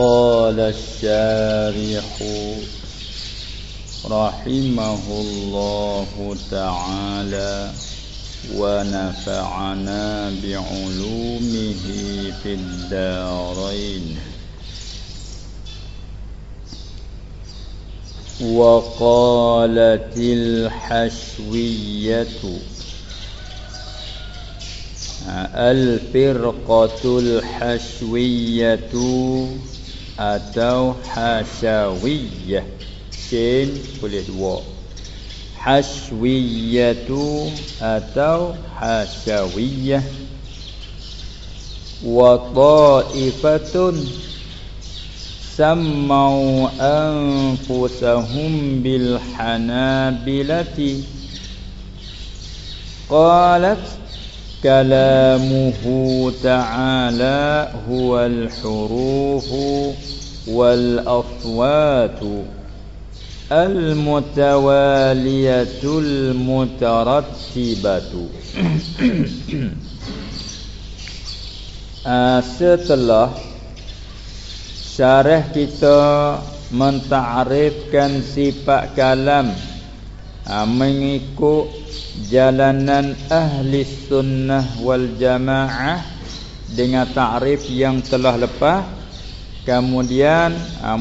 قال الشارح رحمه الله تعالى ونفعنا بعلومه في الدارين. وقالت الحشوية الفرقة الحشوية atau hasawiyyah sin boleh dua. Haswiyatu atau hasawiyyah wa taifatun. Sammau anfusahum bil hanabilati. Qalat kalamuhu ta'ala huwal hurufu. Al-mutawaliyatul mutarattibatu uh, Setelah Syarah kita Menta'arifkan sifat kalam Mengikut Jalanan ahli sunnah wal jamaah Dengan ta'rif yang telah lepas Kemudian uh,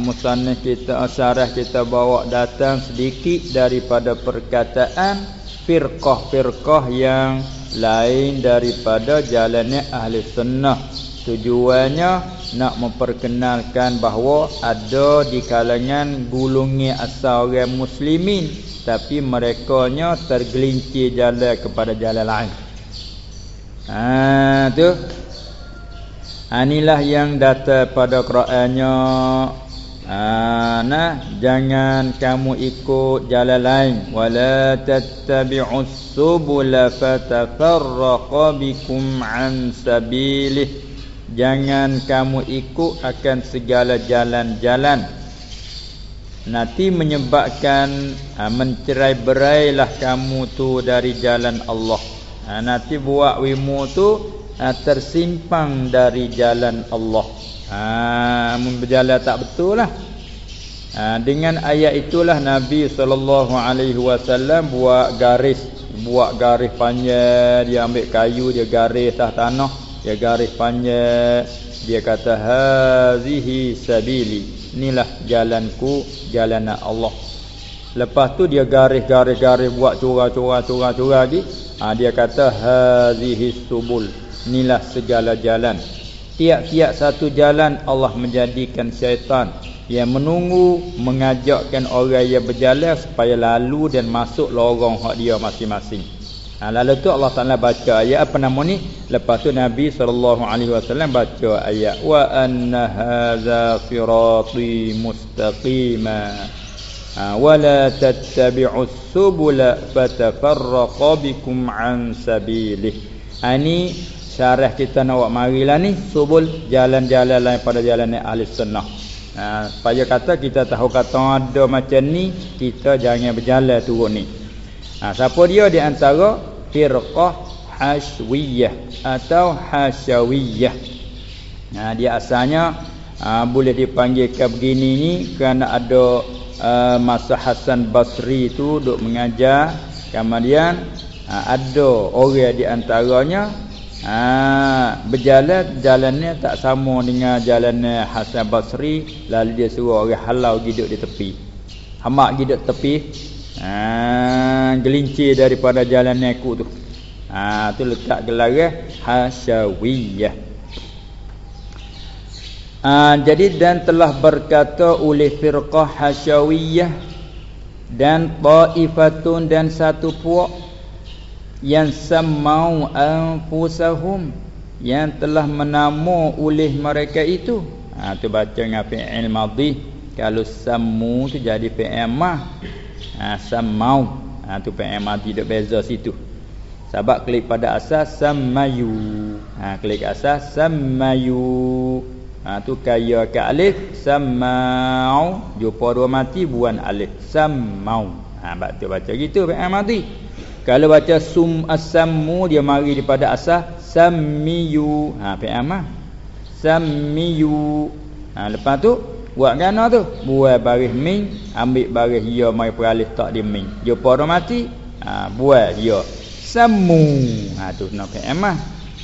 kita syarah kita bawa datang sedikit daripada perkataan firqah-firqah yang lain daripada jalannya ahli sunnah. Tujuannya nak memperkenalkan bahawa ada di kalangan gulungi asal orang muslimin tapi merekanya tergelincir jalan kepada jalan lain. Ha tu Inilah yang datang pada Qur'annya. Ha, nah jangan kamu ikut jalan lain. Wala tattabi'us subula fatafarraqa bikum an sabilih jangan kamu ikut akan segala jalan-jalan. Nanti menyebabkan ha, mencerai-berailah kamu tu dari jalan Allah. Ha, nanti buat wimu tu ha, tersimpang dari jalan Allah. Ha berjalan tak betul lah. Ha, dengan ayat itulah Nabi sallallahu alaihi wasallam buat garis, buat garis panjang, dia ambil kayu dia garis atas tanah, dia garis panjang, dia kata hazihi sabili. Inilah jalanku, jalan Allah. Lepas tu dia garis-garis-garis buat curah-curah-curah-curah lagi. Ha, dia kata hazihi subul inilah segala jalan. Tiap-tiap satu jalan Allah menjadikan syaitan. Yang menunggu mengajakkan orang yang berjalan supaya lalu dan masuk lorong hak dia masing-masing. Ha, lalu tu Allah Taala baca ayat apa nama ni? Lepas tu Nabi saw baca ayat wa anna hadza sirati mustaqima. Ha, wa la tattabi'us subula fatafarraqa bikum an sabilih. Ha, ini syarah kita nak buat marilah ni subul jalan-jalan lain pada jalan ahli sunnah. Ha, supaya kata kita tahu kata ada macam ni kita jangan berjalan turun ni. Ha, siapa dia di antara firqah hashwiyah atau hasyawiyah ha, dia asalnya ha, boleh dipanggilkan begini ni kerana ada uh, masa Hasan Basri tu duk mengajar. Kemudian ha, ada orang di antaranya Ha, berjalan jalannya tak sama dengan jalannya Hasan Basri lalu dia suruh orang halau hidup di tepi. Hamak hidup tepi. Ha, gelincir daripada jalannya aku tu. Ha, tu letak gelar Hasyawiyah. Ha, jadi dan telah berkata oleh firqah Hasyawiyah dan Taifatun dan satu puak yang samau anfusahum. Yang telah menamu oleh mereka itu. Ha tu baca dengan fi'il madhi. Kalau samu tu jadi fi'il mah. Ha samau ha tu fi'il madhi dak beza situ. Sebab klik pada asas samayu. Ha klik asas samayu. Ha tu kaya ke alif. Samau jumpa dua mati buan alif. Samau ha baca baca gitu fi'il madhi kalau baca sum asammu dia mari daripada asal samiyu. Ha fi'il amah. Samiyu. ha, lepas tu buat gana tu. Buat baris min ambil baris ya mai peralih tak di min. Jumpa orang mati ha, buat ya semu ha tu nak ke emah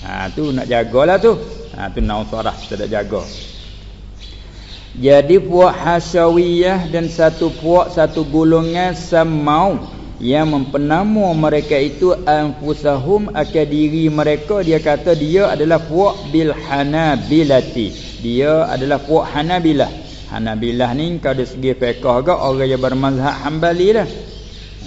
ha tu nak jagalah tu. Ha tu nak usarah nak jaga. Jadi puak hasyawiyah dan satu puak satu golongan semau yang mempenamu mereka itu anfusahum akan diri mereka dia kata dia adalah puak bil hanabilati dia adalah puak hanabilah Hanabilah ni kalau dari segi fiqh ke orang yang bermazhab Hambali lah.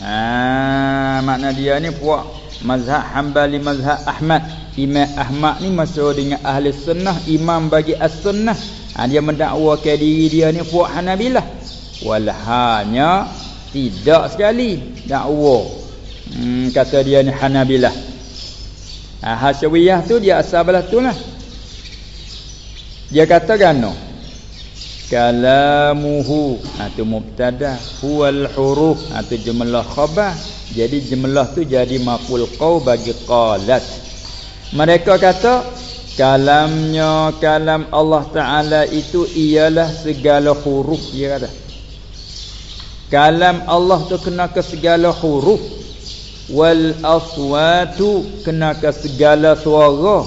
Ha makna dia ni puak mazhab Hambali mazhab Ahmad. Imam Ahmad ni masuk dengan ahli sunnah, imam bagi as-sunnah. Ha, dia mendakwakan diri dia ni puak Hanabilah. Walhanya tidak sekali. Dakwa. Hmm, kata dia ni Hanabilah. Ha, Hasyawiyah tu dia asal belah tu lah. Dia kata gano. Kalamuhu. Atau ha, mubtada. Huwal huruf atau ha, jumlah khabar. Jadi jumlah tu jadi maful qaw bagi qalat. Mereka kata kalamnya kalam Allah taala itu ialah segala huruf dia kata kalam Allah tu kena ke segala huruf. Wal aswatu kena ke segala suara.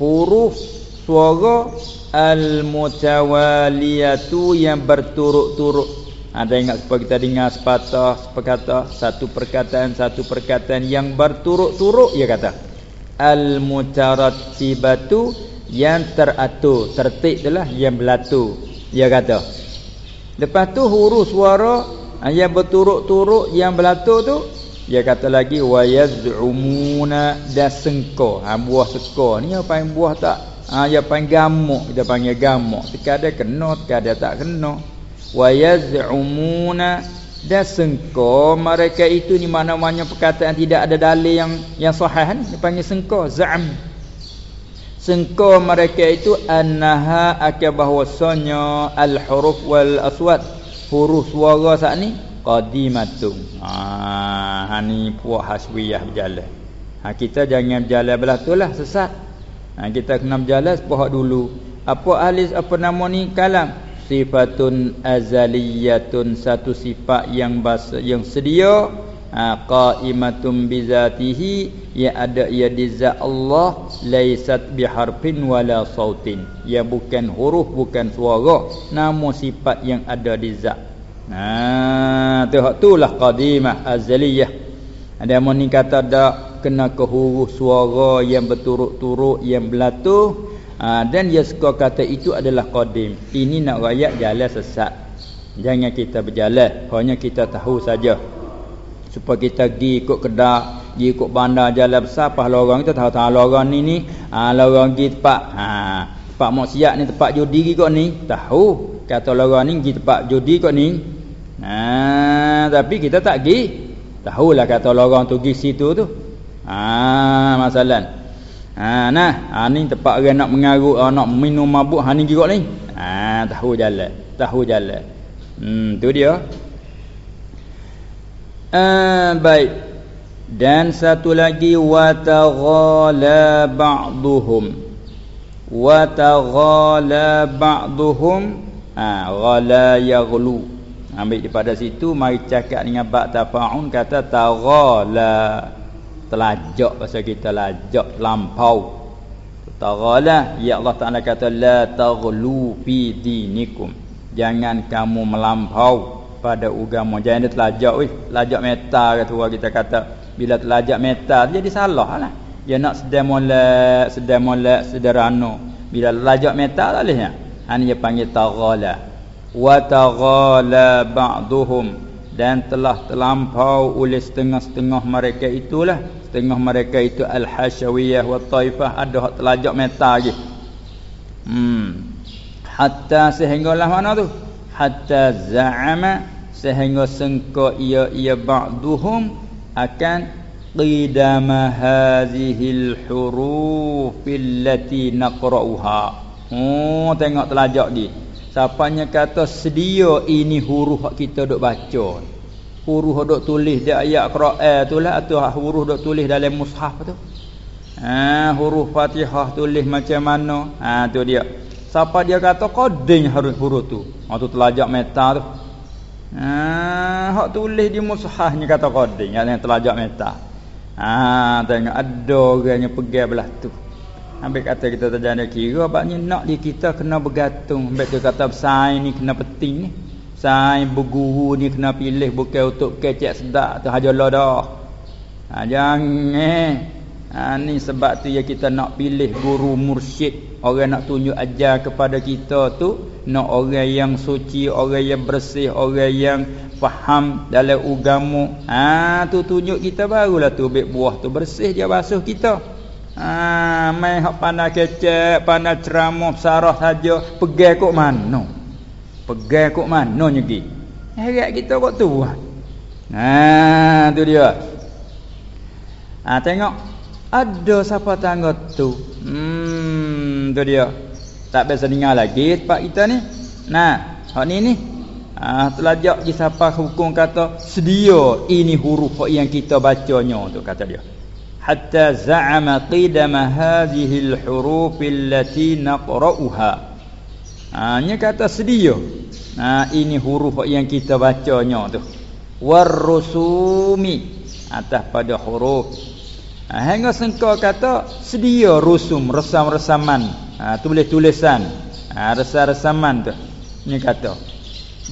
Huruf suara Al-mutawaliyatu yang berturut-turut. Ada ingat supaya kita dengar sepatah Sepekata Satu perkataan Satu perkataan yang berturut-turut Ya kata. Al-mutarattibatu Yang teratur Tertib itulah Yang berlatu Ya kata Lepas tu huruf suara Yang berturut-turut Yang berlatu tu dia kata lagi wa yaz'umuna dasengko ha buah seko ni apa yang buah tak? Ha, ya panggil gamuk kita panggil gamuk. Terkadang kena terkadang tak kena. Wa yaz'umuna dan sengko mereka itu ni mana-mana perkataan tidak ada dalil yang yang sahih kan dipanggil sengko za'am sengko mereka itu annaha akabahwasanya al huruf wal aswad. Huruf suara saat ni qadimatun. Ha, ni puah haswiyah berjalan. Ha, kita jangan berjalan belah tu lah sesat. Ha, kita kena berjalan sepahak dulu. Apa ahli apa nama ni? Kalam. Sifatun azaliyatun satu sifat yang bahasa yang sedia ha, qaimatun bizatihi yang ada ia di zat Allah laisat biharfin wala sautin. Ya bukan huruf bukan suara namun sifat yang ada di zat. Ha tu itulah qadimah azaliyah. Ada yang ni kata dak kena ke huruf suara yang berturut-turut yang belatuh ha, dan dia suka kata itu adalah qadim. Ini nak rakyat jalan sesat. Jangan kita berjalan hanya kita tahu saja supaya kita pergi ikut kedak pergi ikut bandar jalan besar apa lorong kita tahu tahu lorong ni ni ha, lorong pergi tempat ha, tempat maksiat ni tempat judi kok ni tahu kata lorong ni pergi tempat judi kok ni ha, tapi kita tak pergi tahulah kata lorong tu pergi situ tu Ah masalah. Ha nah, ha ni tempat orang nak mengarut uh, nak minum mabuk ha ni gigot ni. Ha tahu jalan, tahu jalan. Hmm tu dia. Ah baik. Dan satu lagi wa taghala ba'dhum. Wa taghala ba'dhum. Ha ghala yaghlu. Ambil daripada situ mari cakap dengan ba' tafaun kata taghala telajak pasal kita lajak lampau taghala ya Allah Taala kata la taghlu fi dinikum jangan kamu melampau pada agama jangan dia telajak weh telajak meta kata orang kita kata. Bila telajak meta jadi salah lah. Dia nak sedang molek sedang molek sederhana bila telajak meta tak boleh ya ini dia panggil taghala. Wa taghala ba'duhum. Dan telah terlampau oleh setengah-setengah mereka itulah. Setengah mereka itu al-hasyawiyah wa taifah ada hak telajak meta lagi. Hmm. Hatta sehinggalah mana tu hatta za'ama sehingga sengka ia ia ba'duhum akan qidama hadhil huruf allati naqra'uha oh tengok telajak dia Siapanya kata sedia ini huruf kita duk baca. Huruf duk tulis di ayat Quran tu lah atau huruf duk tulis dalam mushaf tu. Ha, huruf Fatihah tulis macam mana? Ha tu dia. Siapa dia kata qadim huruf-huruf tu. Ha tu telajak meta tu. Ha hak tulis di mushafnya kata qadim yang telajak meta. Ha tengok ada orangnya pegang belah tu. Ambil kata kita terjadi kira Sebabnya nak di kita kena bergantung Ambil dia kata sain ni kena penting ni Sain berguru ni kena pilih Bukan untuk kecek sedap tu hajar lah dah ha, Jangan eh. ha, Ni sebab tu ya kita nak pilih guru mursyid Orang nak tunjuk ajar kepada kita tu Nak orang yang suci Orang yang bersih Orang yang faham dalam ugamu Ah ha, tu tunjuk kita barulah tu Bik buah tu bersih dia basuh kita Ha, mai hak pandai kecek, pandai ceramah sarah saja, pergi kok mana? Pergi kok mana nyegi? Heret kita kok tu. Ha, tu dia. Ha, tengok ada siapa tangga tu. Hmm, tu dia. Tak biasa dengar lagi tempat kita ni. Nah, hak ni ni. Ah ha, telajak di siapa hukum kata sedia ini huruf yang kita bacanya tu kata dia. Hatta za'ama qidama hadhihi al-huruf allati naqra'uha. Ah ha, kata sedia. Nah ha, ini huruf yang kita bacanya tu. Warusumi atas pada huruf ha, hingga sengkau kata sedia rusum resam-resaman ha, tulis-tulisan ha, resam-resaman tu ni kata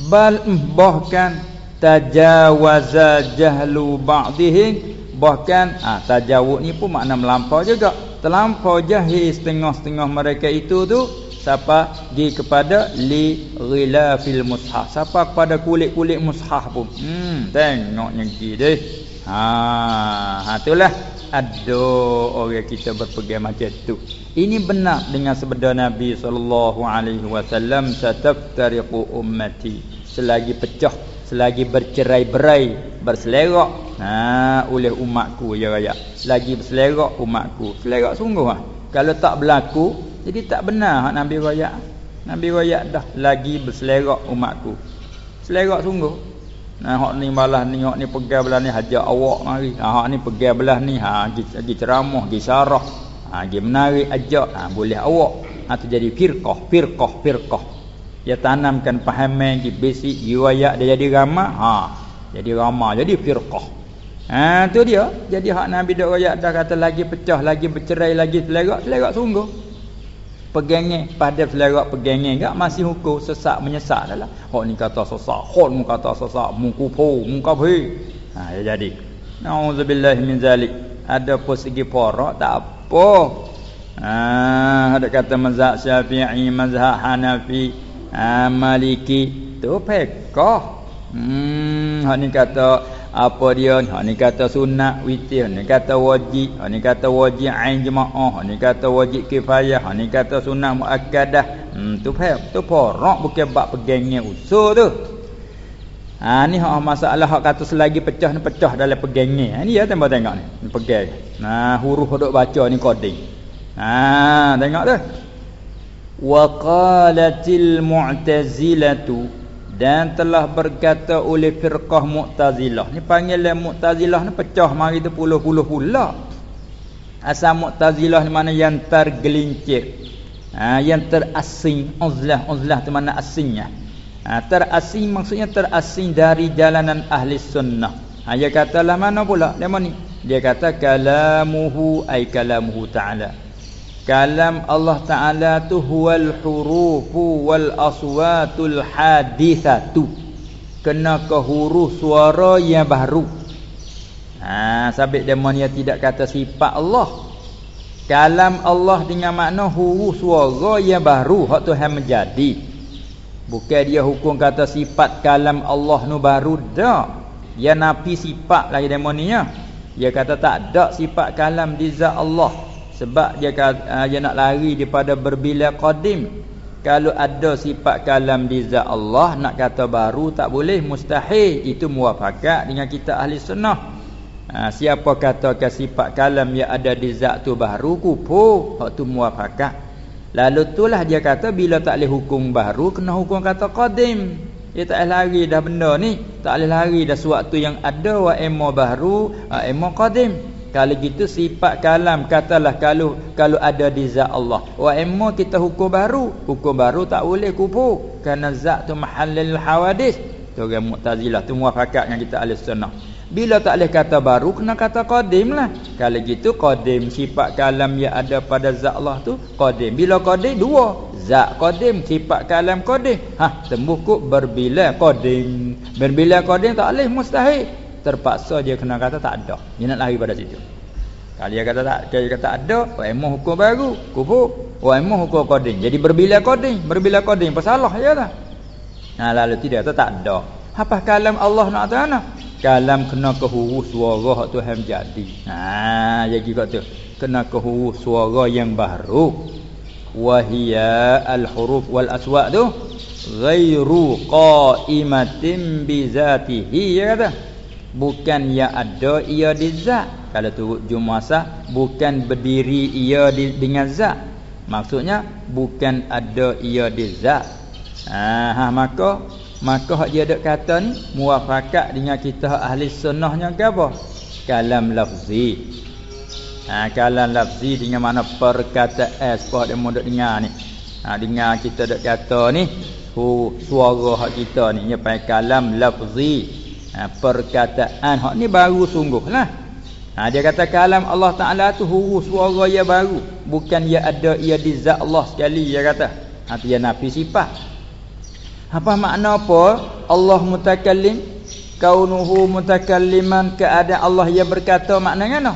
bal bahkan tajawaza jahlu ba'dihim Bahkan ah ha, tajawuk ni pun makna melampau juga. Terlampau jahil setengah-setengah mereka itu tu siapa di kepada li ghilafil mushaf. Siapa kepada kulit-kulit mushaf pun. Hmm tengok nyengki deh. Ha ha itulah ada orang kita berpegang macam tu. Ini benar dengan sabda Nabi sallallahu alaihi wasallam sataftariqu ummati. Selagi pecah selagi bercerai-berai berselerak. Ha oleh umatku ya raya. Lagi berselerak umatku selerak sungguh ah kalau tak berlaku jadi tak benar hak nabi raya. Nabi raya dah lagi berselerak umatku. Selerak sungguh nah hak ni malah ni hak ni pegang belah ni hajak awak mari. Ha hak ni pegang belah ni ha lagi ceramah lagi syarah ha lagi menarik ajak. Ha boleh awak. Ha jadi firqah firqah firqah. Dia tanamkan pahaman di basic riwayat dia jadi ramah. Ha jadi ramah jadi firqah. Ha tu dia. Jadi hak nabi dak riwayat dah kata lagi pecah lagi bercerai lagi selerak selerak sungguh pegangnya pada selerak pegangnya enggak masih hukum sesak menyesak adalah hak ni kata sesak hak mu kata sesak mu kufu mu kafir ha ya jadi. Nauzubillahi min zalik. Ada pun segi porak tak apa. Ha ada kata mazhab syafi'i mazhab hanafi ha, Maliki tu pekoh. Hmm hak ni kata apa dia? Hak ni kata sunat witir. Ni kata wajib. Hak ni kata wajib ain jemaah. Hak ni kata wajib kifayah. Hak ni kata sunat muakkadah. Hmm tu pek tu porok bukan bab pegangnya usul tu. Ha ni hak masalah hak kata selagi pecah ni pecah dalam pegangnya. Ha, ni ya tembak tengok ni, pegang. Nah huruf dok baca ni coding. Ha tengok tu. Waqalatil mu'tazilatu dan telah berkata oleh firqah mu'tazilah. Ni panggil mu'tazilah ni pecah mari tu puluh-puluh pula. Asal mu'tazilah ni mana yang tergelincir. Ha, yang terasing. Uzlah uzlah tu mana asingnya ha, terasing maksudnya terasing dari jalanan ahli sunnah. Ha, dia katalah mana pula? Dia mana? Ni dia kata kalamuhu ay kalamuhu ta'ala kalam Allah Taala tu huwal hurufu wal aswatul hadithatu. Kena ke huruf suara yang baru. Ha sabit demo dia tidak kata sifat Allah. Kalam Allah dengan makna huruf suara yang baru hak Tuhan menjadi. Bukan dia hukum kata sifat kalam Allah nu baru dak. Dia nafi sifat lagi demo ni ya. Dia kata tak ada sifat kalam di zat Allah sebab dia uh, dia nak lari daripada berbila qadim. Kalau ada sifat kalam di zat Allah nak kata baru tak boleh mustahil. Itu muafakat dengan kita ahli sunnah. Ha, siapa katakan sifat kalam yang ada di zat tu baru kupu hak tu muafakat. Lalu itulah dia kata bila tak boleh hukum baru kena hukum kata qadim. Dia tak boleh lari dah benda ni. Tak boleh lari dah suatu yang ada wa emo baru wa emo qadim Kalau gitu sifat kalam katalah kalau kalau ada di zat Allah. Wa amma kita hukum baru. Hukum baru tak boleh kufur. Kerana zat tu mahallil hawadis. Tu orang Mu'tazilah tu muafakat dengan kita ahli sunnah. Bila tak boleh kata baru kena kata qadim lah. Kalau gitu qadim sifat kalam yang ada pada zat Allah tu qadim. Bila qadim dua. Zat qadim sifat kalam qadim. Ha tembus kok berbila qadim. Berbila qadim tak boleh mustahil terpaksa dia kena kata tak ada. Dia nak lari pada situ. Kalau dia kata tak, dia kata ada, emoh hukum baru. Oh emoh hukum qadim. Jadi berbila qadim, berbila qadim pesalah ya tak? Nah lalu tidak tu tak ada. Apa kalam Allah nak tahu Kalam kena ke huruf suara hak Tuhan jadi. Ha jadi kat tu. Kena ke huruf suara yang baru. Wahia al-huruf wal aswa' tu ghairu qa'imatin bi zatihi ya kata bukan yang ada ia di zat. Kalau turut jumuasah bukan berdiri ia di, dengan zat. Maksudnya bukan ada ia di zat. Ha, maka maka hak dia dak kata ni muafakat dengan kita ahli sunnahnya ke apa? Kalam lafzi. Ha kalam lafzi dengan mana perkataan sebab dia mau dengar ni. Ha dengar kita dak kata ni hu suara hak kita ni dia panggil kalam lafzi ha, perkataan hak ni baru sungguhlah ha, dia kata kalam Allah Taala tu huruf suara yang baru. Bukan ia ada ia di zat Allah sekali dia kata. Ha dia nafi sifat apa makna apa? Allah mutakallim kaunuhu mutakalliman keadaan Allah yang berkata maknanya no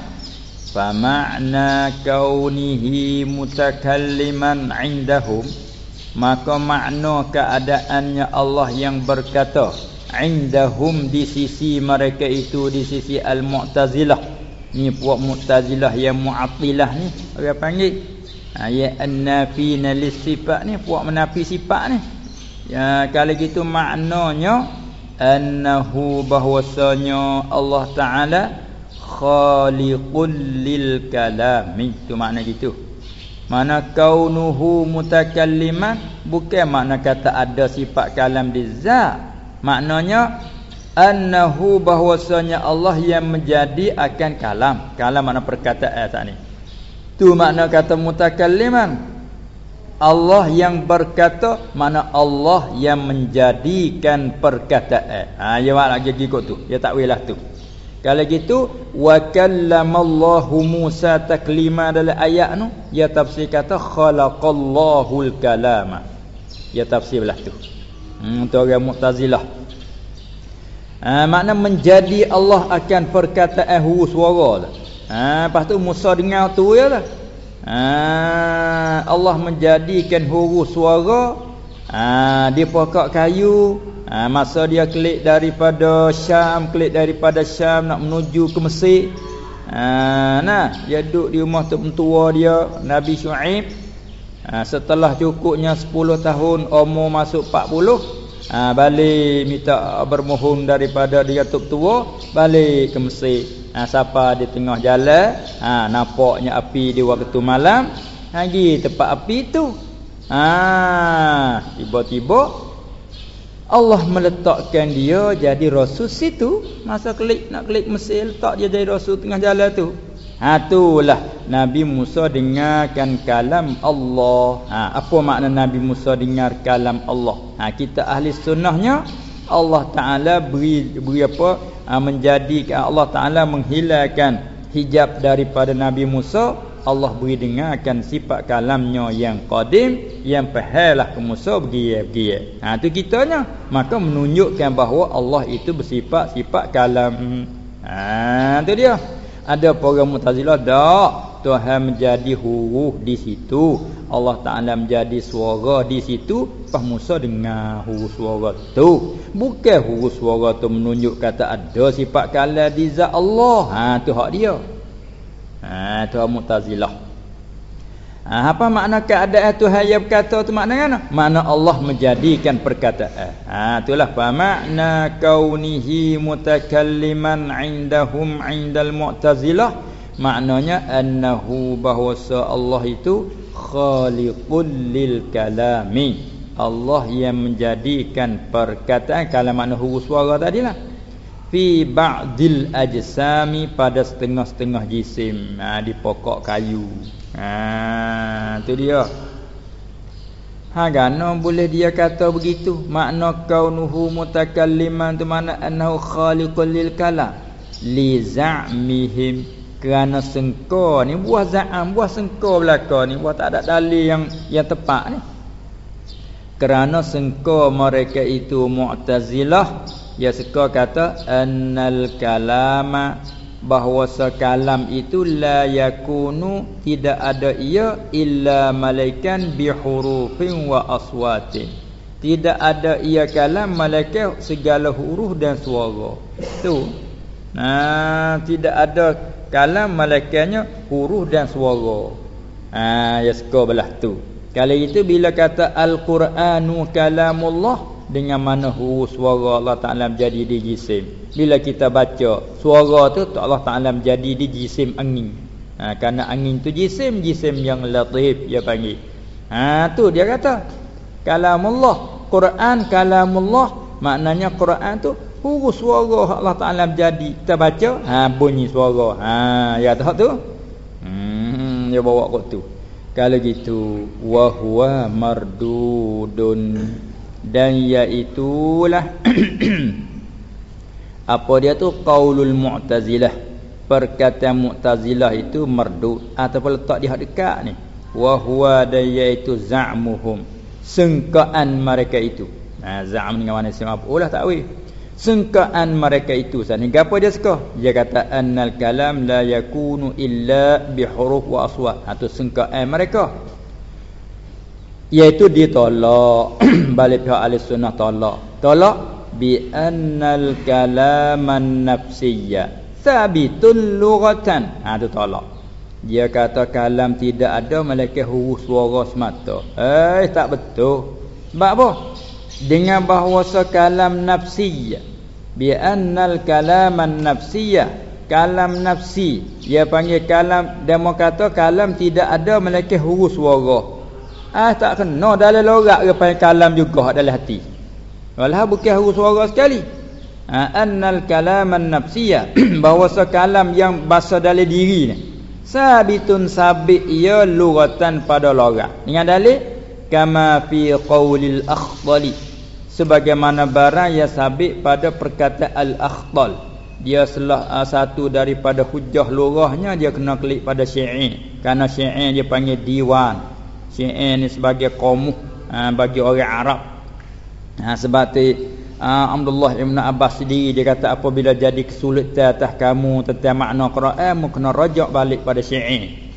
fa makna kaunihi mutakalliman indahum. Maka makna keadaannya Allah yang berkata indahum di sisi mereka itu di sisi al-mu'tazilah. Ni puak mu'tazilah yang mu'attilah ni orang panggil. Ha, ya an-nafina lis-sifat ni puak menafi sifat ni. Ya kalau gitu maknanya annahu bahwasanya Allah taala khaliqul lil kalam. Itu makna gitu. Mana kaunuhu mutakalliman bukan makna kata ada sifat kalam di zat Maknanya annahu bahwasanya Allah yang menjadi akan kalam. Kalam makna perkataan tak ni. Tu makna kata mutakalliman. Allah yang berkata mana Allah yang menjadikan perkataan. Ha ya mak lagi ikut tu. Ya tak wilah tu. Kalau gitu wa kallamallahu Musa taklima dalam ayat tu ya tafsir kata khalaqallahu kalama. Ya tafsir belah tu. Hmm, tu orang Mu'tazilah. Ha, makna menjadi Allah akan perkataan huruf suara. Ha, lepas tu Musa dengar tu ya lah. Ha, Allah menjadikan huruf suara ha, di pokok kayu. Ha, masa dia klik daripada Syam, klik daripada Syam nak menuju ke Mesir. Ha, nah, dia duduk di rumah tu mentua dia, Nabi Shu'aib ha, setelah cukupnya 10 tahun umur masuk 40 ha, balik minta bermohon daripada dia tok tua balik ke Mesir. Ha, siapa di tengah jalan ha, nampaknya api di waktu malam lagi tempat api tu. Ha, tiba-tiba Allah meletakkan dia jadi rasul situ. Masa klik nak klik Mesir letak dia jadi rasul tengah jalan tu Ha itulah Nabi Musa dengarkan kalam Allah. Ha apa makna Nabi Musa dengar kalam Allah? Ha kita ahli sunnahnya Allah Taala beri beri apa? Ha, menjadikan Allah Taala menghilangkan hijab daripada Nabi Musa. Allah beri dengarkan sifat kalamnya yang qadim yang pahalah ke Musa begiye-begiye. Ha tu kitanya maka menunjukkan bahawa Allah itu bersifat sifat kalam. Ha tu dia ada orang Mu'tazilah tak. Tuhan menjadi huruf di situ. Allah Taala menjadi suara di situ. Pas Musa dengar huruf suara tu. Bukan huruf suara tu menunjuk kata ada sifat kala di zat Allah. Ha tu hak dia. Ha tu Mu'tazilah Ha, apa makna keadaan Tuhan yang berkata tu makna kan? Makna Allah menjadikan perkataan. Ha itulah apa makna kaunihi mutakalliman indahum indal mu'tazilah. Maknanya annahu bahwasa Allah itu khaliqul lil kalami. Allah yang menjadikan perkataan kalau makna huruf suara tadilah. fi ba'dil ajsami pada setengah-setengah jisim ha, di pokok kayu ha tu dia. Ha gano boleh dia kata begitu. Makna kaunuhu mutakalliman tu mana? Annahu khaliqul lil kalam. Li za'mihim. Kerana sengko ni buah za'am buah sengko belaka ni buah tak ada dalil yang yang tepat ni. Kerana sengko mereka itu mu'tazilah dia suka kata annal kalama bahawa sekalam itu la yakunu tidak ada ia illa malaikan bihurufin wa aswatin. Tidak ada ia kalam malaikat segala huruf dan suara. Tu. Nah tidak ada kalam malaikatnya huruf dan suara. Ah ya suka belah tu. Kali itu bila kata al-quranu kalamullah dengan mana huruf suara Allah Taala menjadi di jisim. Bila kita baca suara tu Allah Taala menjadi di jisim angin. Ha, kerana angin tu jisim jisim yang latif dia panggil. Ha tu dia kata kalamullah Quran kalamullah maknanya Quran tu huruf suara Allah Taala menjadi. Kita baca ha bunyi suara. Ha ya tahu tu. Hmm dia bawa kok tu. Kalau gitu wa huwa mardudun dan iaitulah apa dia tu? Qaulul mu'tazilah. Perkataan mu'tazilah itu mardud ataupun letak di hak dekat ni. Wa huwa dan iaitu za'muhum. Sengkaan mereka itu. Ha za'am dengan mana siapa ulah takwil sengkaan mereka itu sana gapo dia suka dia kata annal kalam la yakunu illa bi huruf wa aswat atau ha, sengkaan mereka iaitu ditolak. Balik pihak ahli sunnah tolak. Tolak bi annal kalaman nafsiyya sabitun lughatan. Ha tu tolak. Dia kata kalam tidak ada malaikat huruf suara semata. Eh tak betul. Sebab apa? Dengan bahawa kalam nafsiyya. Bi annal kalaman nafsiyya kalam nafsi. Dia panggil kalam dia mau kata kalam tidak ada malaikat huruf suara Ah tak kena dalam lorak ke pai kalam juga dalam hati. Walah bukan huruf suara sekali. Ha, annal kalaman nafsiyya bahawa kalam yang bahasa dalam diri ni. Sabitun sabit ia lughatan pada lorak. Dengan dalil kama fi qaulil akhdali. Sebagaimana barang yang sabit pada perkataan al-akhdal. Dia salah uh, satu daripada hujah lurahnya dia kena klik pada syair. Karena syair dia panggil diwan. Syi'in ni sebagai kaum ha, bagi orang Arab. Ha, sebab tu ha, Abdullah Ibn Abbas sendiri dia kata apabila jadi kesulitan atas kamu tentang makna Quran mu kena rajak balik pada Syi'in.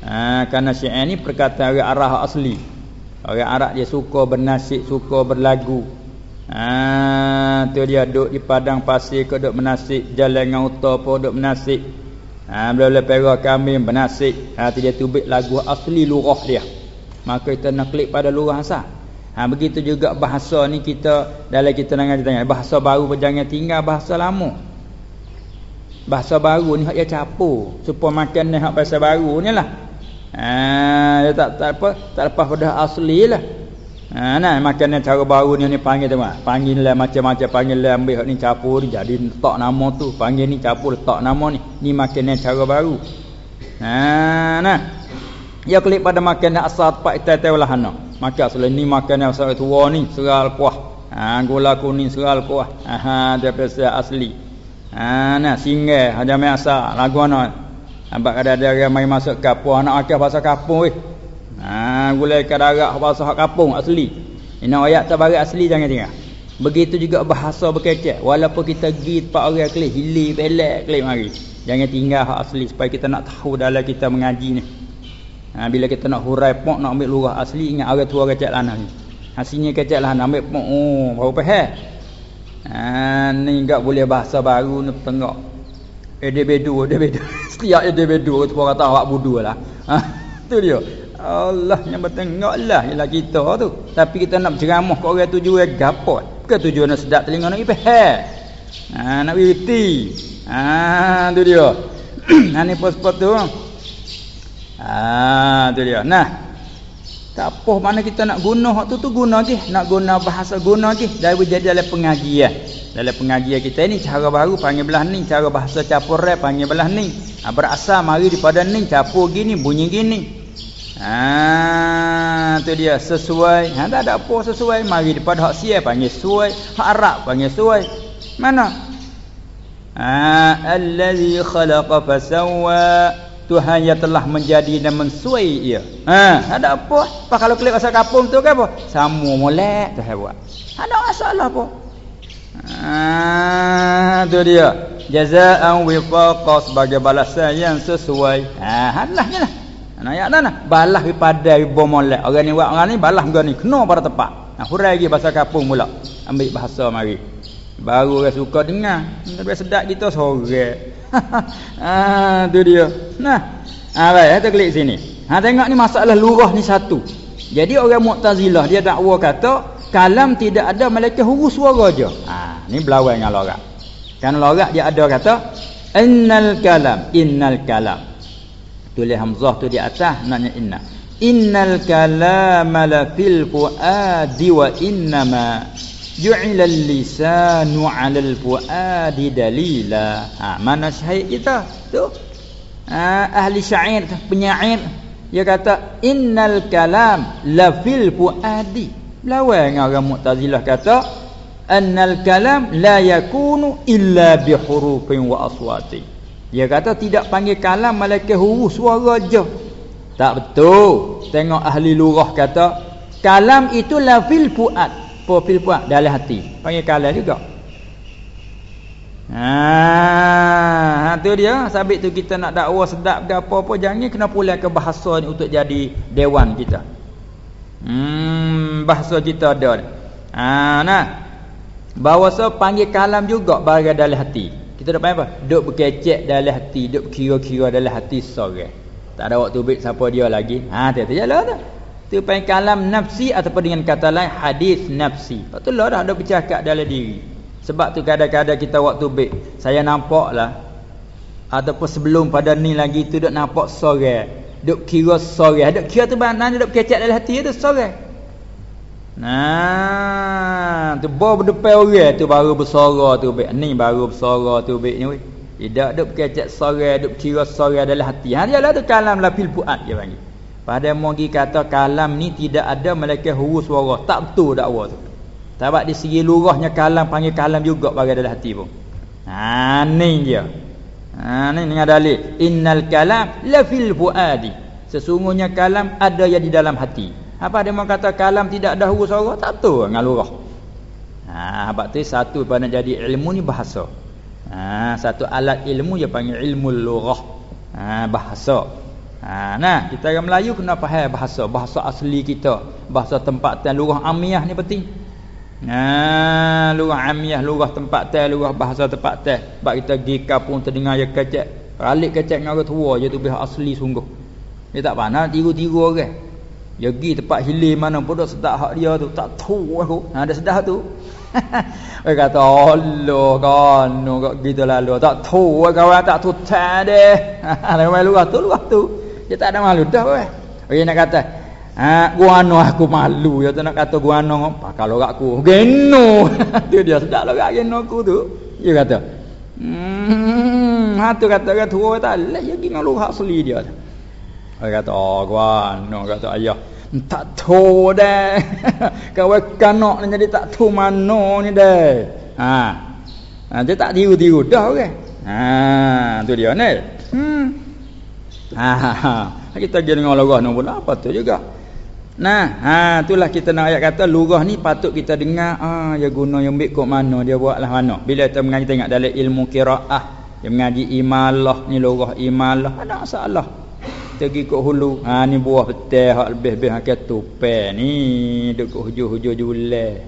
Ha, kerana Syi'in ni perkataan orang Arab asli. Orang Arab dia suka bernasib, suka berlagu. Ha, tu dia duduk di padang pasir ke duduk menasib, jalan dengan utah pun duduk menasib. Ha bila perah kami bernasib, ha dia tubik lagu asli lurah dia. Maka kita nak klik pada lurah asal. Ha begitu juga bahasa ni kita dalam kita nak tanya bahasa baru jangan tinggal bahasa lama. Bahasa baru ni hak dia capur supaya makan ni hak bahasa baru ni lah. Ha dia tak tak apa, tak lepas pada asli lah. Ha nah makan cara baru ni ni panggil tu. Panggil lah macam-macam panggil lah ambil ni capur jadi letak nama tu. Panggil ni capur letak nama ni. Ni makan cara baru. Ha nah. Ya klik pada makan asal tempat kita tahu lah ana. Makan asal ni makan asal tua ni seral kuah. Ha gula kuning seral kuah. Ha dia biasa asli. Ha nah singgah mai asal lagu ana. Nampak ada ada yang mai masuk kapur anak akak pasal kapur weh. Ha gulai kadarak bahasa hak kampung asli. Ini ayat tabarak asli jangan tinggal. Begitu juga bahasa berkecek. Walaupun kita pergi tempat orang klik, hilir, belak, klik mari. Jangan tinggal hak asli supaya kita nak tahu dalam kita mengaji ni. Ha, bila kita nak hurai pok nak ambil lurah asli ingat orang tua kecek lana ni. Hasilnya kecek lana ambil pok oh baru faham. Ha ni enggak boleh bahasa baru ni tengok. Edebedu, edebedu. Setiap edebedu tu orang kata awak budu lah. Ha tu dia. Allah yang bertengoklah ialah kita tu. Tapi kita nak berceramah ke orang tujuan gapot. Bukan tujuan nak sedap telinga nak ipeh. Ha nak wirti. Ha tu dia. ha ni pos-pos tu. Ha tu dia. Nah. Tak apa mana kita nak guna hak tu tu guna je. Nak guna bahasa guna je. Dari jadi dalam pengajian. Dalam pengajian kita ni cara baru panggil belah ni. Cara bahasa capur rap panggil belah ni. Ha, berasal mari daripada ni. Capur gini bunyi gini. Ha, tu dia sesuai. Ha, tak ada apa sesuai. Mari daripada hak siya panggil sesuai. Hak Arab panggil sesuai. Mana? Ha, allazi khalaqa fasawwa. Tuhan yang telah menjadi dan mensuai ia. Ha, ada apa? Apa kalau klik bahasa kampung tu kan apa? Sama molek tu saya buat. Ada masalah apa? Ha, tu dia. Jazaa'an wifaqa sebagai balasan yang sesuai. Ha, halah lah. Nak ayat dah Balas pada ibu molek. Orang ni buat orang ni balas gua ni kena pada tepat. Ha, hurai lagi bahasa kampung pula. Ambil bahasa mari. Baru orang suka dengar. Tapi sedap kita sore. ah tu dia. Nah. Ah baik, kita klik sini. Ha tengok ni masalah lurah ni satu. Jadi orang Mu'tazilah dia dakwa kata kalam tidak ada malaikat huruf suara aja. Ha ni berlawan dengan logat. Kan logat dia ada kata innal kalam, innal kalam. Tulis hamzah tu di atas naknya inna. Innal kalama la fil fuadi wa innama ju'ila lisanu 'ala al-fuadi dalila. Ha mana syahid kita? Tu. Ha, ahli syair penyair dia kata innal kalam la fil fuadi. Lawan dengan orang mu'tazilah kata annal kalam la yakunu illa bi hurufin wa aswati dia kata tidak panggil kalam malaikat huruf suara je. Tak betul. Tengok ahli lurah kata kalam itu la fil fuad. Profil puak dalam hati. Panggil kalah juga. Ha, ha tu dia. Sabit tu kita nak dakwa sedap ke apa-apa jangan kena pulang ke bahasa ni untuk jadi dewan kita. Hmm bahasa kita ada ha nah. Bahasa panggil kalam juga bagi dalam hati kita dak panggil apa duk berkecek dalam hati duk kira-kira dalam hati seorang tak ada waktu bit siapa dia lagi ha tu jalan tu itu panggil kalam nafsi ataupun dengan kata lain hadis nafsi. Lepas lah dah ada bercakap dalam diri. Sebab tu kadang-kadang kita waktu baik. Saya nampak lah. Ataupun sebelum pada ni lagi tu duk nampak sore. Duk kira sore. Duk kira tu mana duk kecek dalam hati tu sore. Nah, tu bawa berdepan orang tu baru bersuara tu baik. Ni baru bersuara tu baik ni. Tidak duk kecek sore, duk kira sore dalam hati. Ha dia lah tu kalam lapil puat dia panggil. Pada mogi kata kalam ni tidak ada malaikat huruf suara. Tak betul dakwa tu. Sebab di segi lurahnya kalam panggil kalam juga bagi dalam hati pun. Ha ni dia. Ha ni dengan dalil innal kalam la fil fuadi. Sesungguhnya kalam ada yang di dalam hati. Apa dia mau kata kalam tidak ada huruf suara? Tak betul dengan lurah. Ha sebab tu satu pada jadi ilmu ni bahasa. Ha satu alat ilmu dia panggil ilmu lurah. Ha bahasa. Ha, nah, kita orang Melayu kena faham bahasa, bahasa asli kita, bahasa tempatan lurah amiyah ni penting. Nah, lurah amiyah, lurah tempatan, lurah bahasa tempatan. Sebab kita pergi kampung terdengar je kecek, ralik kecek dengan orang tua je tu bahasa asli sungguh. Dia tak pandai tiru-tiru orang. Dia pergi tempat hilir mana pun dah sedap hak dia tu, tak tahu aku. Ha, ada sedap tu. Dia kata, Allah kan, kok gitu lalu. Tak tahu kawan tak tahu tak deh. Ha, main lurah tu, lurah tu. Dia tak ada malu dah weh. Dia nak kata, "Ha, guano aku malu." Dia tak nak kata guano, "Pakal lorak aku." Geno. tu dia sedap lorak geno aku tu. Dia kata, "Hmm, ha tu kata kata tua tak leh ya dengan lorak asli dia." Dia kata, "Oh, guano," kata ayah. Tak tahu dah. Kawan kanak ni jadi tak tahu mana ni dah. Ha. Ha, dia tak tiru-tiru dah okey. Ha, tu dia ni. Hmm. Ha, ha, ha. Kita pergi dengan lurah ni pula apa tu juga. Nah, ha itulah kita nak ayat kata lurah ni patut kita dengar ah dia guna yang baik kok mana dia buatlah mana. Bila kita mengaji tengok dalam ilmu qiraah, dia mengaji imalah ni lurah imalah ada masalah. Kita pergi kok hulu. Ha ni buah betul hak lebih-lebih hak tupai ni duk hujur-hujur julai.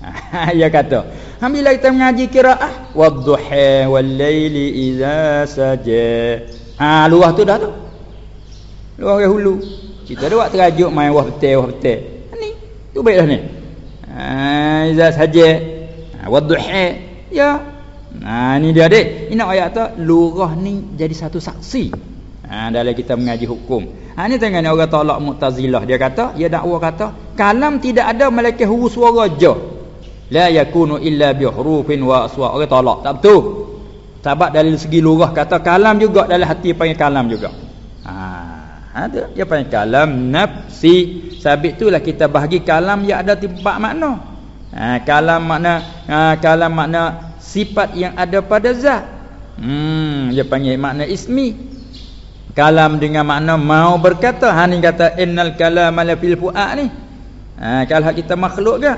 Ha dia kata, bila kita mengaji qiraah, wadduha wal laili idza saja. Ha luah tu dah tu. Luar hulu. Kita ada waktu terajuk main wah betul wah betul. Ni, tu baiklah ni. Ha iza saja. Ha wadduha. Ya. Ha ni dia adik. Ini ayat tu lurah ni jadi satu saksi. Ha dalam kita mengaji hukum. Ha ni tengok ni orang tolak Mu'tazilah dia kata, dia dakwa kata, kalam tidak ada melainkan huruf suara je. La yakunu illa bi hurufin wa aswa. Orang tolak, tak betul. Sebab dari segi lurah kata kalam juga dalam hati panggil kalam juga. Ha, ha tu dia panggil kalam nafsi. Sabit itulah kita bahagi kalam yang ada tempat makna. Ha, kalam makna ha, kalam makna sifat yang ada pada zat. Hmm, dia panggil makna ismi kalam dengan makna mau berkata. Ha ni kata innal kalama la fil fuad ni. Ha kalau kita makhluk ke?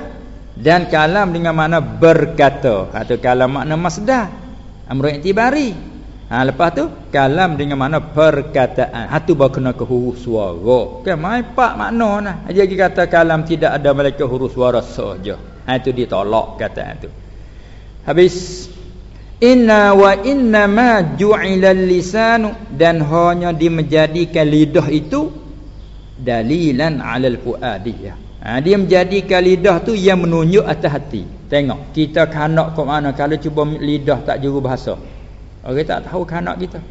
Dan kalam dengan makna berkata. Atau kalam makna masdar. Amru i'tibari ha lepas tu kalam dengan makna perkataan. Ha tu baru kena ke huruf suara. Kan mai pak makna nah. Dia kata kalam tidak ada malaikat huruf suara saja. Ha itu ditolak kata itu habis Inna wa inna ma ju'ila lisanu dan hanya dimejadikan lidah itu dalilan 'alal fuadiyah. Ha, dia menjadikan lidah tu yang menunjuk atas hati. Tengok kita kanak kok mana kalau cuba lidah tak juru bahasa. Orang tak tahu kanak kita.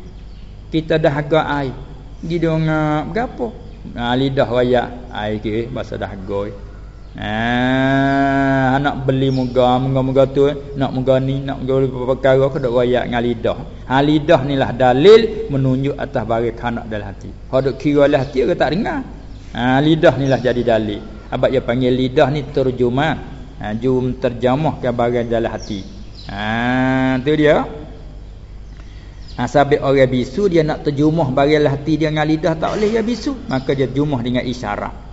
Kita dah agak air. Gidong gapo? Ha, lidah raya air ke bahasa dah agak. Ah, nak beli muga, muga-muga tu nak muga ni, nak muga perkara ke dak royak dengan lidah. Ha lidah ni lah dalil menunjuk atas barang kanak dalam hati. Ha dak kira lah hati ke tak dengar. Ha lidah ni lah jadi dalil. Abang dia panggil lidah ni terjemah. Ha jum terjemahkan barang dalam hati. Ha tu dia. Ha sabit orang bisu dia nak terjemah barang dalam hati dia dengan lidah tak boleh dia bisu, maka dia jumah dengan isyarat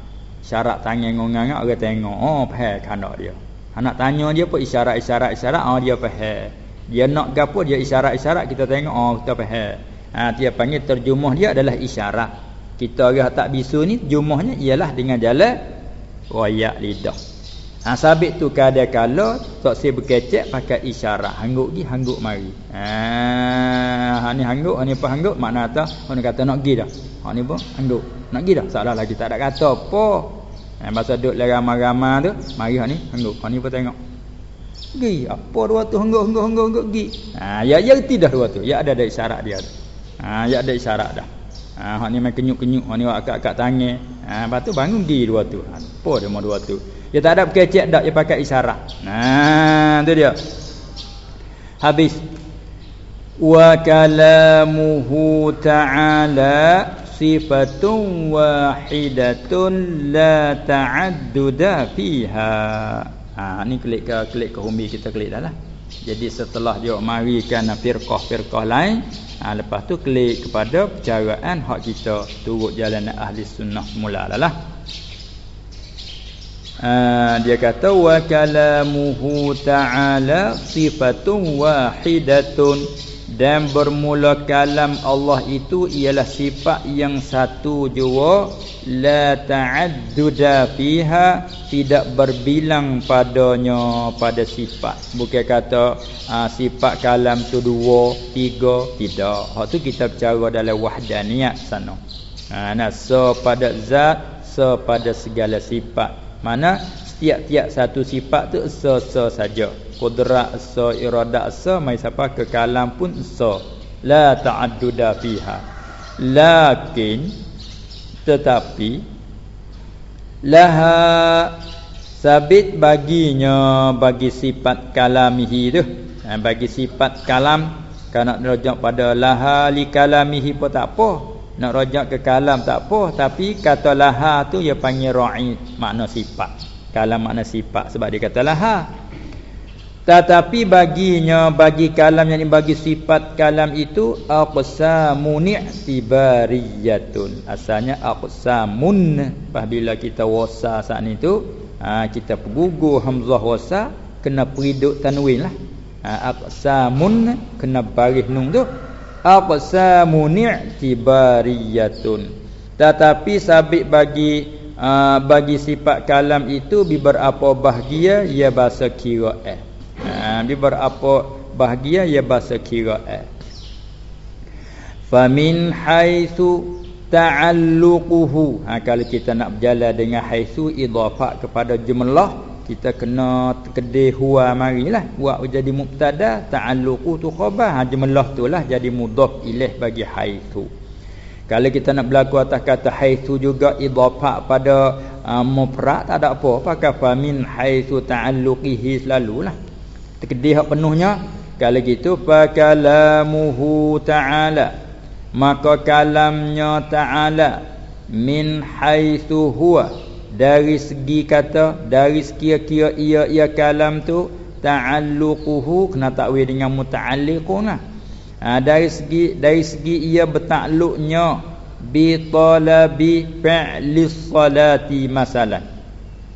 syarat tangan ngongang orang tengok oh faham kanak dia. Anak tanya dia pun isyarat-isyarat isyarat oh dia faham. Dia nak gapo dia isyarat-isyarat kita tengok oh kita faham. Ha dia panggil terjemah dia adalah isyarat. Kita orang tak bisu ni jumahnya ialah dengan jalan royak lidah. Ha sabit tu kada kala tok si berkecek pakai isyarat. Hangguk gi hangguk mari. Ha ha ni hangguk ha ni apa hangguk makna apa orang kata nak gi dah ha ni pun hangguk nak gi dah salah lagi tak ada kata apa Eh masa le ramai-ramai tu, mari hak ni hengguk. Hak ni pun tengok. Gi, apa dua tu hengguk hengguk hengguk hengguk gi. Ha ya ya tidak dua tu. Ya ada ada isyarat dia tu. Ha ya ada isyarat dah. Ha hak ni main kenyuk-kenyuk, hak ni akak-akak tangan. Ha lepas tu bangun gi dua tu. Ha, apa dia mau dua tu? Dia tak ada kecek dak dia pakai isyarat. Ha tu dia. Habis wa kalamuhu ta'ala sifatun wahidatun la ta'adduda fiha. Ha ni klik ke klik ke humi kita klik dah lah. Jadi setelah dia marikan firqah-firqah lain, ha, lepas tu klik kepada percaraan hak kita turut jalan ahli sunnah semula lah. Ha, dia kata wa kalamuhu ta'ala sifatun wahidatun dan bermula kalam Allah itu ialah sifat yang satu jua la ta'adduda fiha tidak berbilang padanya pada sifat. Bukan kata aa, ah, sifat kalam tu dua tiga tidak. Hak tu kita bercara dalam wahdaniyat sana. Ha nah so pada zat so pada segala sifat. Mana tiap-tiap satu sifat tu so-so saja. Qudrat so iradat so mai siapa ke kalam pun so la ta'adduda fiha. Lakin tetapi laha sabit baginya bagi sifat kalamihi tu. Ha, bagi sifat kalam kalau nak rojak pada laha li kalamihi pun tak apa. Nak rojak ke kalam tak apa. Tapi kata laha tu dia panggil ra'i makna sifat kalam makna sifat sebab dia kata laha. Tetapi baginya bagi kalam yang bagi sifat kalam itu aqsamun i'tibariyatun asalnya aqsamun. Apabila kita wasa saat itu ha, kita pergugur hamzah wasa kena periduk tanwin lah. Ha, aqsamun kena baris nun tu. Aqsamun i'tibariyatun tetapi sabit bagi uh, bagi sifat kalam itu beberapa bahagia ia bahasa kira eh. Uh, beberapa bahagia ia bahasa kira eh. Famin haitsu ta'alluquhu. Ha kalau kita nak berjalan dengan haitsu idafah kepada jumlah kita kena kedai huwa marilah buat jadi mubtada ta'alluqu tu khabar ha jumlah tu lah jadi mudhaf ilaih bagi haitsu Kalau kita nak berlaku atas kata haitsu juga idhafah pada uh, mufrad tak ada apa. Pakai fa min haitsu ta'alluqihi selalulah. Terkedih hak penuhnya. Kalau gitu fa kalamuhu ta'ala. Maka kalamnya ta'ala min haitsu huwa dari segi kata dari segi kira ia ia kalam tu ta'alluquhu kena takwil dengan muta'alliquna ha, dari segi dari segi ia bertakluknya bi talabi fi'li salati masalan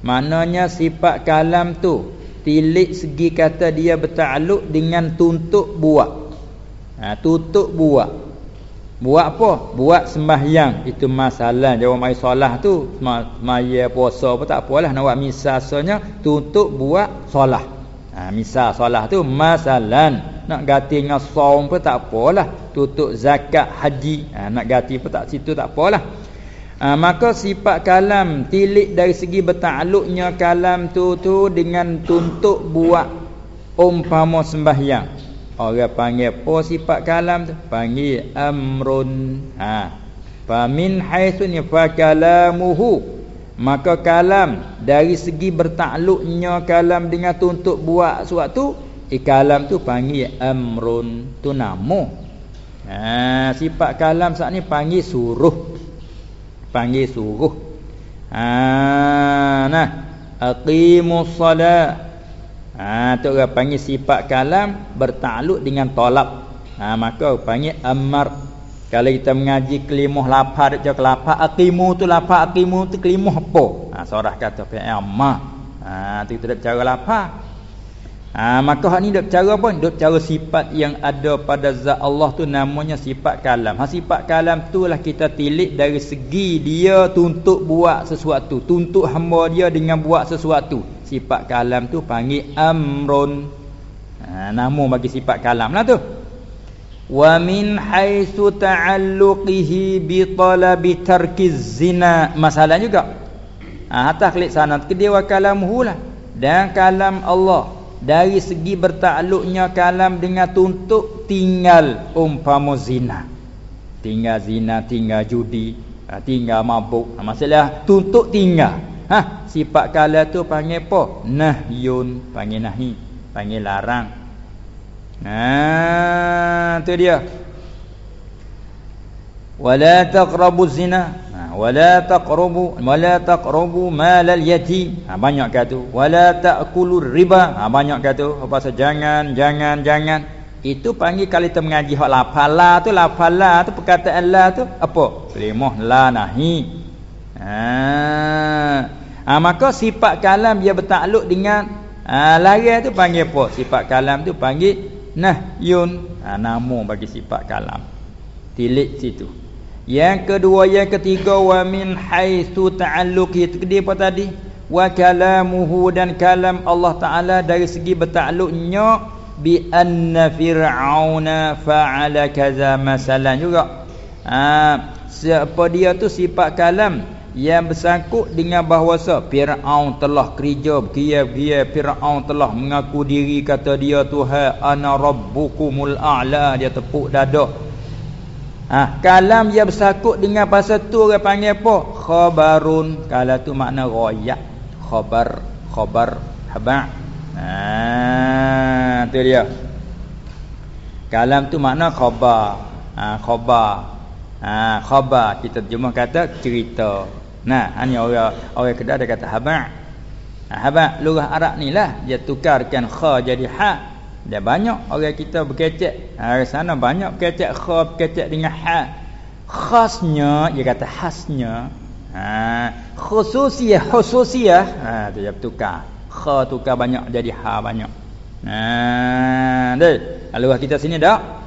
maknanya sifat kalam tu tilik segi kata dia bertakluk dengan tuntut buat. Ha, tuntut buat. Buat apa? Buat sembahyang. Itu masalah. Jawab mai solat tu maya puasa apa tak apalah. Nak buat misalnya tuntut buat solat ha, misal solat tu masalan nak ganti dengan saum pun tak apalah. Tutup zakat haji ha, nak ganti pun tak situ tak apalah. Ha, maka sifat kalam tilik dari segi bertakluknya kalam tu tu dengan tuntut buat umpama sembahyang. Orang panggil apa sifat kalam tu? Panggil amrun. Ha famin haitsun fa kalamuhu maka kalam dari segi bertakluknya kalam dengan tuntut buat suatu Ikalam tu panggil amrun tu nama. Ha, sifat kalam saat ni panggil suruh. Panggil suruh. Ha, nah, aqimus solat. Ha, tu orang panggil sifat kalam bertakluk dengan tolak. Ha, maka panggil amar. Kalau kita mengaji kelimah lapar dia cakap lapar aqimu tu lapar aqimu tu kelimah apa? Ha, seorang kata fi'il amma. Ha, tu kita cara lapar. Ha, maka hak ni dok cara apa? Dok cara sifat yang ada pada zat Allah tu namanya sifat kalam. Ha sifat kalam tu lah kita tilik dari segi dia tuntut buat sesuatu, tuntut hamba dia dengan buat sesuatu. Sifat kalam tu panggil amrun. Ha nama bagi sifat kalam lah tu. Haitsu ta'alluqihi bi talabi tarkiz zina. Masalah juga. Ha hatta klik sana. Ke dia wa kalamhu lah. Dan kalam Allah. Dari segi bertakluknya kalam dengan tuntut tinggal umpama zina. Tinggal zina tinggal judi ha, tinggal mabuk. Ha, masalah tuntut tinggal. Ha sifat kalam tu panggil apa? Nahyun. Panggil nahi. Panggil larang ha tu dia. Wala taqrabu zina. Wala taqrabu wala taqrabu malal yatim. Ha banyak kata wala ta'kulur riba. Ha banyak kata apa pasal jangan jangan jangan. Itu panggil kalau kita mengaji hak lafala tu lafala tu perkataan la tu apa? Kalimah la nahi. Ha. Ha maka sifat kalam dia bertakluk dengan ha lari tu panggil apa? Sifat kalam tu panggil nahyun ha nama bagi sifat kalam. Tilik situ. Yang kedua yang ketiga wa min haitsu ta'alluqi. Itu dia apa tadi? Wa kalamuhu dan kalam Allah Taala dari segi bertakluknya bi anna fir'auna fa'ala kaza masalan juga. Ha, siapa dia tu sifat kalam yang bersangkut dengan bahawa Firaun telah kerja berkia-kia Firaun telah mengaku diri kata dia Tuhan ana rabbukumul a'la dia tepuk dada Ha, kalam dia bersakut dengan pasal tu orang panggil apa? Khabarun. Kalau tu makna royak. Khabar. Khabar. Haba'. Ha, tu dia. Kalam tu makna khabar. Ha, khabar. Ha, khabar. Kita terjemah kata cerita. Nah, hanya orang orang kedai dia kata haba'. Ha, haba' lurah Arab ni lah. Dia tukarkan kha jadi ha' dia banyak orang kita berkecek. Ha sana banyak berkecek kha berkecek dengan ha. Khasnya dia kata khasnya ha khususiyah khususiyah ha tu dia tukar. Kha tukar banyak jadi ha banyak. Ha deh. Luah kita sini dak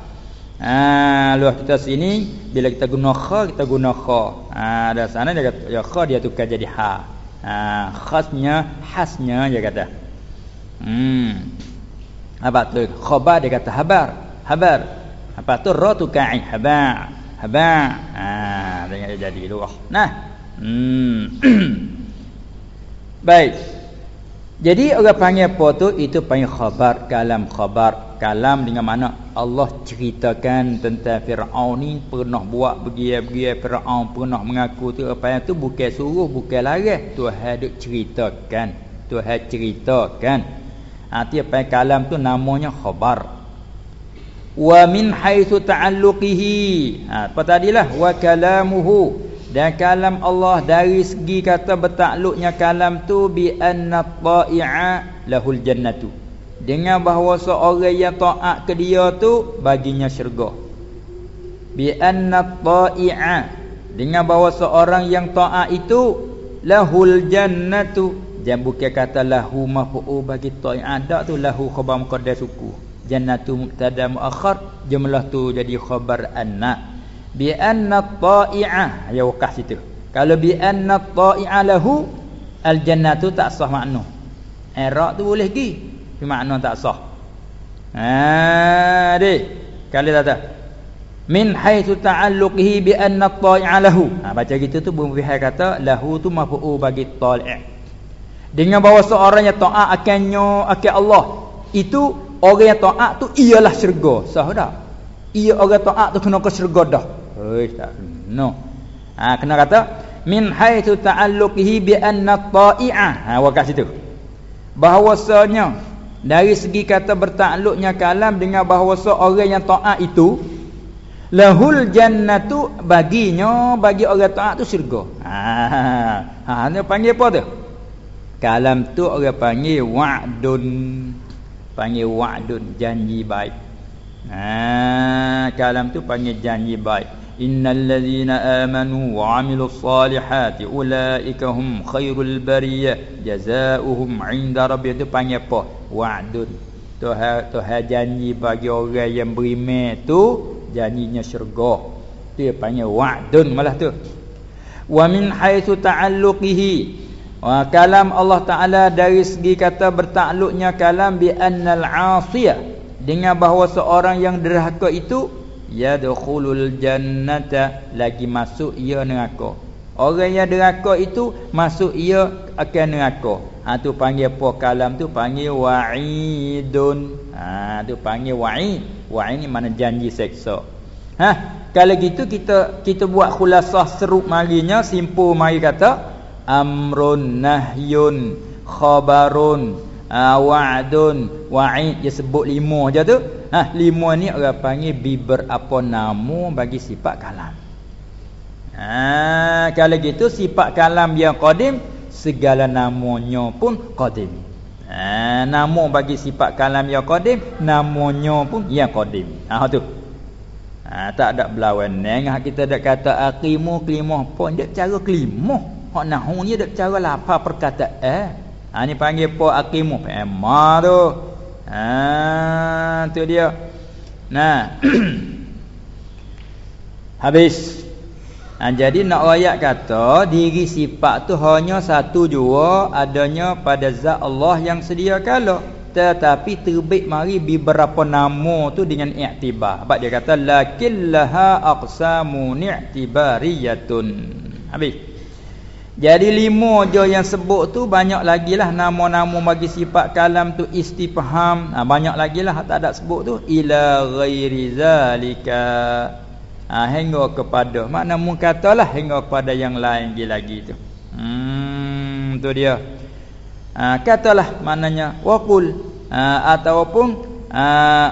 ha luah kita sini bila kita guna kha kita guna kha. Ha ada sana dia kata ya kha dia tukar jadi ha. Ha khasnya khasnya dia kata. Hmm. Apa tu? Khabar dia kata habar. Habar. Apa tu? Ra tu ka'i habar. Habar. Ah dengan dia jadi luah. Nah. Hmm. Baik. Jadi orang panggil apa tu? Itu panggil khabar, kalam khabar. Kalam dengan mana Allah ceritakan tentang Fir'aun ni pernah buat begitu-begitu Fir'aun pernah mengaku tu apa yang tu bukan suruh, bukan larang. Tuhan duk ceritakan. Tuhan ceritakan. Arti apa yang kalam tu namanya khabar. Wa min haitsu ta'alluqihi. Ha, apa tadilah wa kalamuhu dan kalam Allah dari segi kata bertakluknya kalam tu bi anna ta'i'a lahul jannatu. Dengan bahawa seorang yang taat ke dia tu baginya syurga. Bi anna ta'i'a. Dengan bahawa seorang yang taat itu lahul jannatu. Jangan bukan kata lahu mafu'u bagi ta'i'a. Tak tu lahu khabar muqaddas suku. Jannatu mubtada muakhar jumlah tu jadi khabar anna bi anna ta'i'a. Ya wakah situ. Kalau bi anna ta'i'a lahu al jannatu tak sah makna. I'rab tu boleh gi tapi makna tak sah. Ha dek kali tak min haitsu ta'alluqihi bi anna ta'i'a lahu. Ha baca gitu tu bumi pihak kata lahu tu maf'u bagi ta'i' dengan bahawa seorang yang taat akannya akan Allah. Itu orang yang taat tu ialah syurga. Sah tak? Ia orang taat tu kena ke syurga dah. Oi tak no. Ha kena kata min haitsu ta'alluqihi bi anna ta'i'a. Ha wakat situ. Bahawasanya dari segi kata bertakluknya kalam dengan bahawa orang yang taat itu lahul jannatu baginya bagi orang taat tu syurga. Ha ha ni panggil apa tu? Kalam tu orang panggil wa'dun. Panggil wa'dun janji baik. Ha kalam tu panggil janji baik. Innal ladzina amanu wa 'amilus salihati ulaika hum khairul bariyah jazaohum 'inda rabbihim tu panggil apa? Wa'dun. Tuhan Tuhan janji bagi orang yang beriman tu janjinya syurga. Dia panggil wa'dun malah tu. Wa min haitsu ta'alluqihi wa kalam Allah Taala dari segi kata bertakluknya kalam bi annal 'asiyah dengan bahawa seorang yang derhaka itu yadkhulul jannata. Lagi masuk ia neraka. Orang yang neraka itu masuk ia akan neraka. Ha tu panggil apa kalam tu? Panggil wa'idun. Ha tu panggil wa'id. Wa'id ni mana janji seksa. Ha kalau gitu kita kita buat khulasah seruk marinya simpul mari kata amrun nahyun khabarun wa'dun. Wa'id dia sebut lima je tu Ha, lima ni orang panggil biber apa nama bagi sifat kalam. Ha, kalau gitu sifat kalam yang qadim segala namanya pun qadim. Ha, nama bagi sifat kalam yang qadim namanya pun yang qadim. Ha tu. Ha, tak ada berlawan neng kita dak kata aqimu kelimah pun dia cara kelimah. Hak nahu ni dak cara lapar perkataan. Eh. Ha ni panggil apa aqimu? Emma tu. Ha tu dia. Nah. Habis. Ha, jadi nak ayat kata diri sifat tu hanya satu jua adanya pada zat Allah yang sedia kala tetapi terbit mari beberapa nama tu dengan i'tibar. Sebab dia kata lakillaha aqsamu ni'tibariyatun. Habis. Jadi lima je yang sebut tu banyak lagi lah nama-nama bagi sifat kalam tu istifham. Ha, banyak lagi lah tak ada sebut tu. Ila ghairi zalika. Ha, hingga kepada. Makna mu katalah hingga kepada yang lain lagi tu. Hmm, tu dia. Ha, katalah maknanya. Wakul. Ha, ataupun. Ha,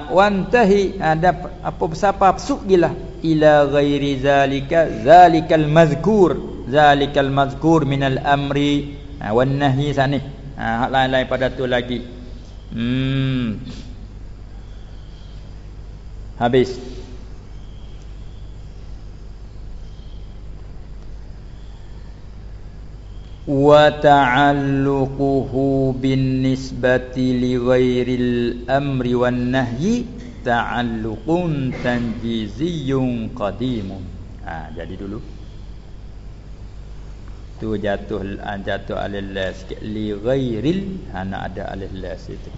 wantahi. Ada apa siapa suk gila. Ila ghairi zalika. Zalikal mazkur zalikal mazkur minal amri. Ha, wan nahyi sani ha hak lain-lain pada tu lagi. Hmm. Habis. Wa ta'alluquhu bin nisbati li ghairil amri wan nahyi ta'alluqun tanjiziyyun qadimun. Ha jadi dulu tu jatuh jatuh alil la sikit. Li ghairil ana ada alil la situ